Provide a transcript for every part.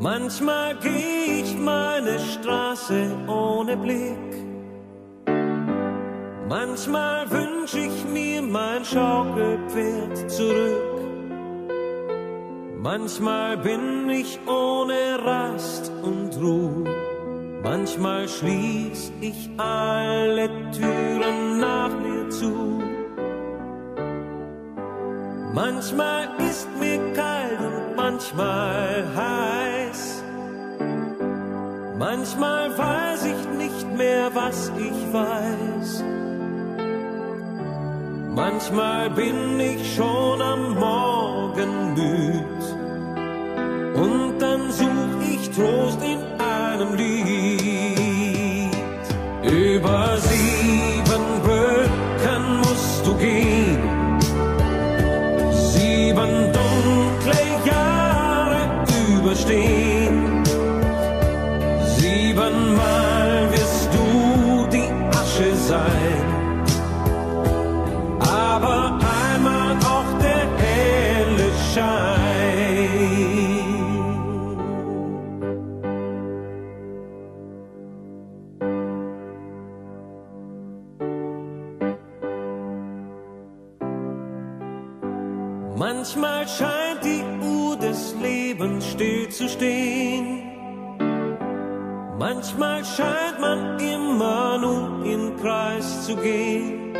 Manchmal geh ich meine Straße ohne Blick. Manchmal wünsch ich mir mein Schaukelpferd zurück. Manchmal bin ich ohne Rast und Ruhe. Manchmal schließ ich alle Türen nach mir zu. Manchmal ist mir kalt und manchmal heiß. Manchmal weiß ich nicht mehr, was ich weiß. Manchmal bin ich schon am Morgen müd und dann such ich Trost in einem Lied. Über sieben Brücken musst du gehen, sieben dunkle Jahre überstehen. Siebenmal wirst du die Asche sein. Aber einmal auch der helle Schein. Manchmal scheint die Uhr des Lebens still zu stehen. Manchmal scheint man immer nur im Kreis zu gehen.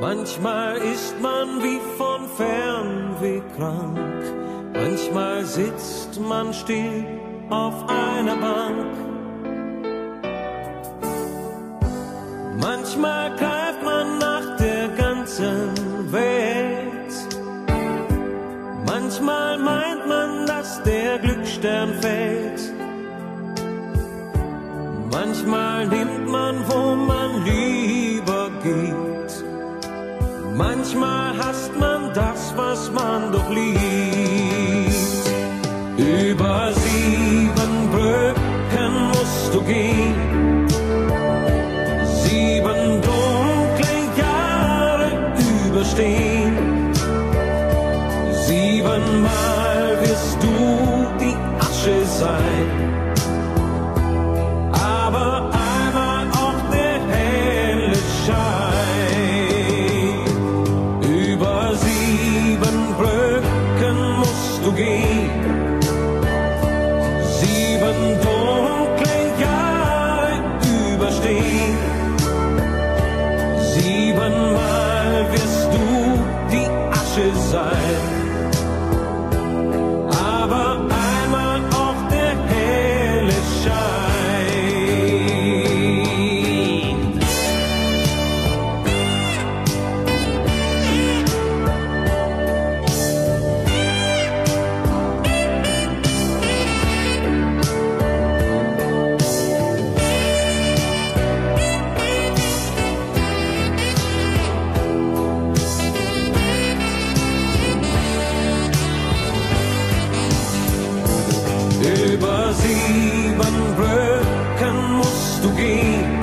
Manchmal ist man wie von Fernweh krank. Manchmal sitzt man still auf einer Bank. Manchmal greift man nach der ganzen Welt. Manchmal meint man, dass der Glücksstern fällt. Manchmal nimmt man, wo man lieber geht. Manchmal hasst man das, was man doch liebt. Über sieben Brücken musst du gehen. Sieben dunkle Jahre überstehen. Siebenmal wirst du die Asche sein. Über sieben Brücken musst du gehen.